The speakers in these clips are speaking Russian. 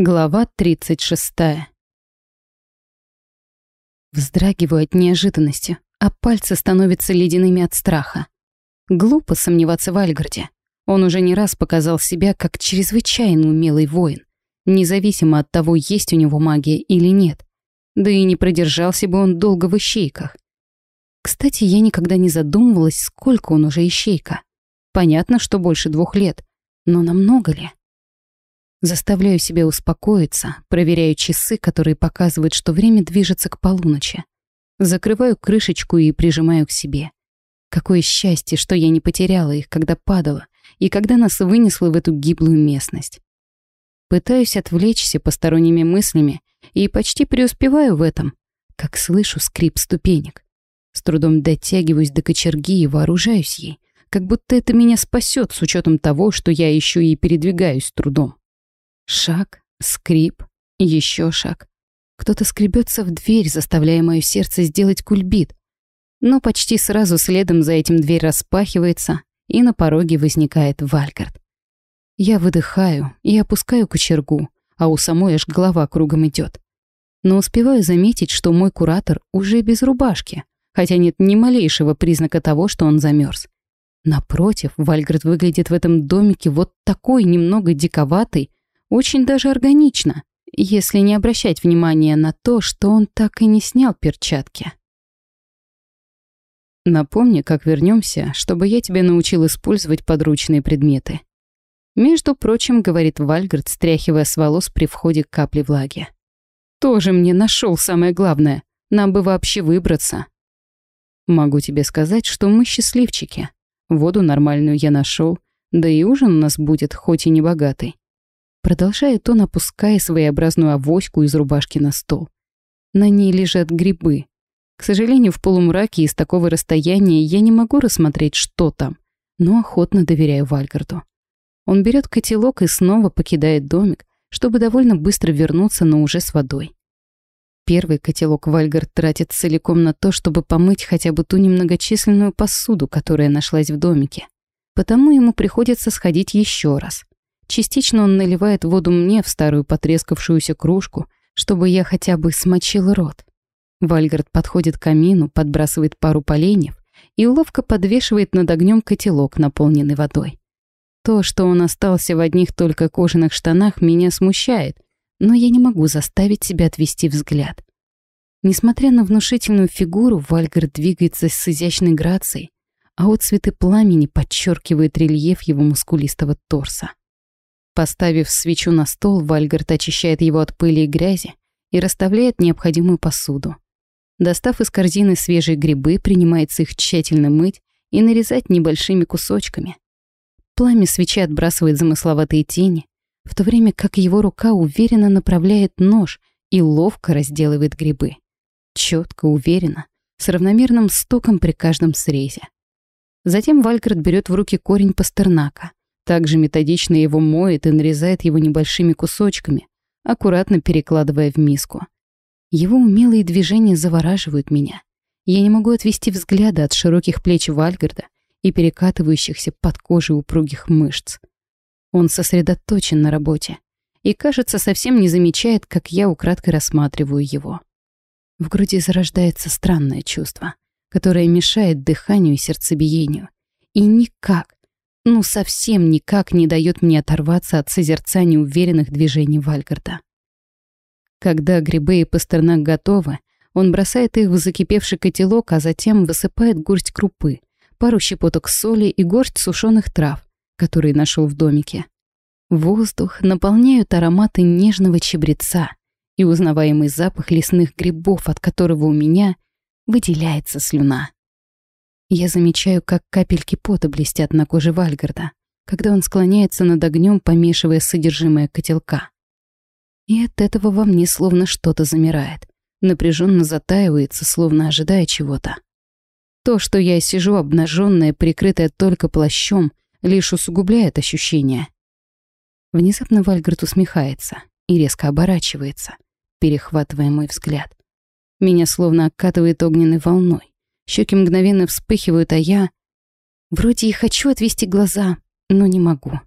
Глава 36. Вздрагиваю от неожиданности, а пальцы становятся ледяными от страха. Глупо сомневаться в Альгарде. Он уже не раз показал себя как чрезвычайно умелый воин, независимо от того, есть у него магия или нет. Да и не продержался бы он долго в ищейках. Кстати, я никогда не задумывалась, сколько он уже ищейка. Понятно, что больше двух лет, но намного ли? Заставляю себя успокоиться, проверяю часы, которые показывают, что время движется к полуночи. Закрываю крышечку и прижимаю к себе. Какое счастье, что я не потеряла их, когда падала, и когда нас вынесло в эту гиблую местность. Пытаюсь отвлечься посторонними мыслями и почти преуспеваю в этом, как слышу скрип ступенек. С трудом дотягиваюсь до кочерги и вооружаюсь ей, как будто это меня спасет с учетом того, что я еще и передвигаюсь трудом. Шаг, скрип, еще шаг. Кто-то скребется в дверь, заставляя мое сердце сделать кульбит. Но почти сразу следом за этим дверь распахивается, и на пороге возникает Вальгард. Я выдыхаю и опускаю кочергу, а у самой аж голова кругом идет. Но успеваю заметить, что мой куратор уже без рубашки, хотя нет ни малейшего признака того, что он замерз. Напротив, Вальгард выглядит в этом домике вот такой немного диковатый, очень даже органично, если не обращать внимания на то, что он так и не снял перчатки. Напомни, как вернемся, чтобы я тебя научил использовать подручные предметы. Между прочим, говорит Вальгард, стряхивая с волос при входе капли влаги. Тоже мне нашел самое главное. Нам бы вообще выбраться. Могу тебе сказать, что мы счастливчики. Воду нормальную я нашел, да и ужин у нас будет, хоть и не богатый. Продолжает он, опуская своеобразную авоську из рубашки на стол. На ней лежат грибы. К сожалению, в полумраке из такого расстояния я не могу рассмотреть, что там, но охотно доверяю Вальгарду. Он берет котелок и снова покидает домик, чтобы довольно быстро вернуться, но уже с водой. Первый котелок Вальгард тратит целиком на то, чтобы помыть хотя бы ту немногочисленную посуду, которая нашлась в домике. Потому ему приходится сходить еще раз. Частично он наливает воду мне в старую потрескавшуюся кружку, чтобы я хотя бы смочил рот. Вальгард подходит к камину, подбрасывает пару поленьев и ловко подвешивает над огнем котелок, наполненный водой. То, что он остался в одних только кожаных штанах, меня смущает, но я не могу заставить себя отвести взгляд. Несмотря на внушительную фигуру, Вальгард двигается с изящной грацией, а вот цветы пламени подчеркивают рельеф его мускулистого торса. Поставив свечу на стол, Вальгард очищает его от пыли и грязи и расставляет необходимую посуду. Достав из корзины свежие грибы, принимается их тщательно мыть и нарезать небольшими кусочками. Пламя свечи отбрасывает замысловатые тени, в то время как его рука уверенно направляет нож и ловко разделывает грибы. Четко, уверенно, с равномерным стуком при каждом срезе. Затем Вальгард берет в руки корень пастернака, также методично его моет и нарезает его небольшими кусочками, аккуратно перекладывая в миску. Его умелые движения завораживают меня. Я не могу отвести взгляда от широких плеч Вальгарда и перекатывающихся под кожей упругих мышц. Он сосредоточен на работе и, кажется, совсем не замечает, как я украдкой рассматриваю его. В груди зарождается странное чувство, которое мешает дыханию и сердцебиению. И никак, ну совсем никак не дает мне оторваться от созерцания уверенных движений Вальгарда. Когда грибы и пастернак готовы, он бросает их в закипевший котелок, а затем высыпает горсть крупы, пару щепоток соли и горсть сушеных трав, которые нашел в домике. Воздух наполняют ароматы нежного чебреца и узнаваемый запах лесных грибов, от которого у меня выделяется слюна. Я замечаю, как капельки пота блестят на коже Вальгарда, когда он склоняется над огнем, помешивая содержимое котелка. И от этого во мне словно что-то замирает, напряженно затаивается, словно ожидая чего-то. То, что я сижу обнаженная, прикрытая только плащом, лишь усугубляет ощущение. Внезапно Вальгард усмехается и резко оборачивается, перехватывая мой взгляд. Меня словно окатывает огненной волной. Щеки мгновенно вспыхивают, а я... Вроде и хочу отвести глаза, но не могу.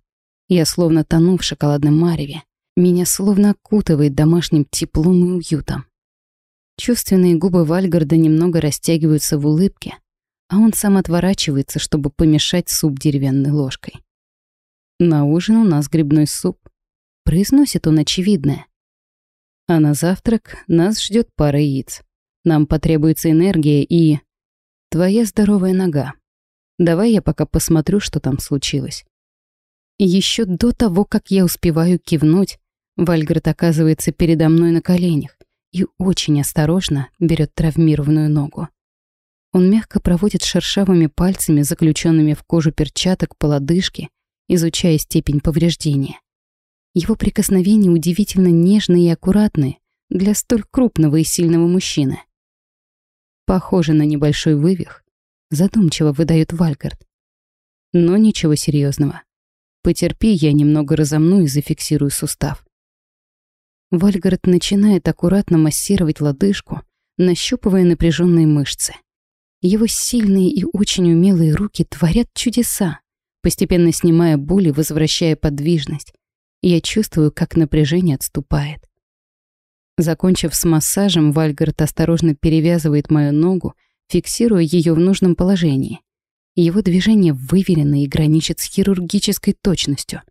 Я словно тону в шоколадном мареве. Меня словно окутывает домашним теплом и уютом. Чувственные губы Вальгарда немного растягиваются в улыбке, а он сам отворачивается, чтобы помешать суп деревянной ложкой. «На ужин у нас грибной суп», — произносит он очевидное. «А на завтрак нас ждет пара яиц. Нам потребуется энергия и... Твоя здоровая нога. Давай я пока посмотрю, что там случилось». Еще до того, как я успеваю кивнуть, Вальгард оказывается передо мной на коленях и очень осторожно берет травмированную ногу. Он мягко проводит шершавыми пальцами, заключенными в кожу перчаток по лодыжке, изучая степень повреждения. Его прикосновения удивительно нежные и аккуратные для столь крупного и сильного мужчины. Похоже на небольшой вывих, задумчиво выдает Вальгард. Но ничего серьезного. Потерпи, я немного разомну и зафиксирую сустав. Вальгард начинает аккуратно массировать лодыжку, нащупывая напряженные мышцы. Его сильные и очень умелые руки творят чудеса, постепенно снимая боль и возвращая подвижность. Я чувствую, как напряжение отступает. Закончив с массажем, Вальгард осторожно перевязывает мою ногу, фиксируя ее в нужном положении. Его движение выверено и граничит с хирургической точностью,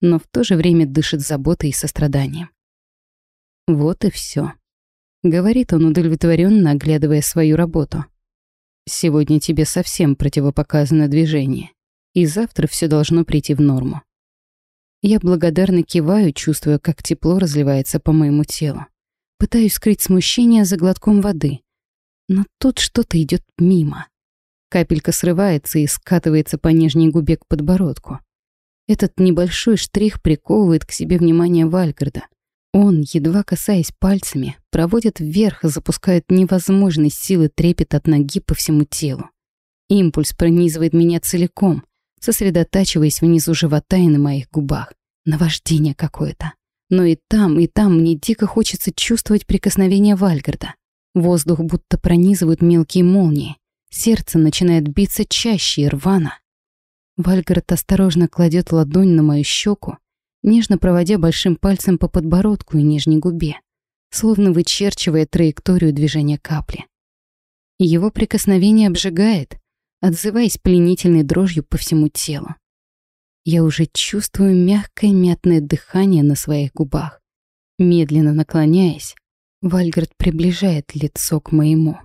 но в то же время дышит заботой и состраданием. Вот и все, говорит он удовлетворенно, оглядывая свою работу. Сегодня тебе совсем противопоказано движение, и завтра все должно прийти в норму. Я благодарно киваю, чувствуя, как тепло разливается по моему телу. Пытаюсь скрыть смущение за глотком воды, но тут что-то идет мимо. Капелька срывается и скатывается по нижней губе к подбородку. Этот небольшой штрих приковывает к себе внимание Вальгарда. Он, едва касаясь пальцами, проводит вверх и запускает невозможной силы трепет от ноги по всему телу. Импульс пронизывает меня целиком, сосредотачиваясь внизу живота и на моих губах. Наваждение какое-то. Но и там, и там мне дико хочется чувствовать прикосновение Вальгарда. Воздух будто пронизывают мелкие молнии. Сердце начинает биться чаще и рвано. Вальгард осторожно кладет ладонь на мою щеку, нежно проводя большим пальцем по подбородку и нижней губе, словно вычерчивая траекторию движения капли. Его прикосновение обжигает, отзываясь пленительной дрожью по всему телу. Я уже чувствую мягкое мятное дыхание на своих губах. Медленно наклоняясь, Вальгард приближает лицо к моему.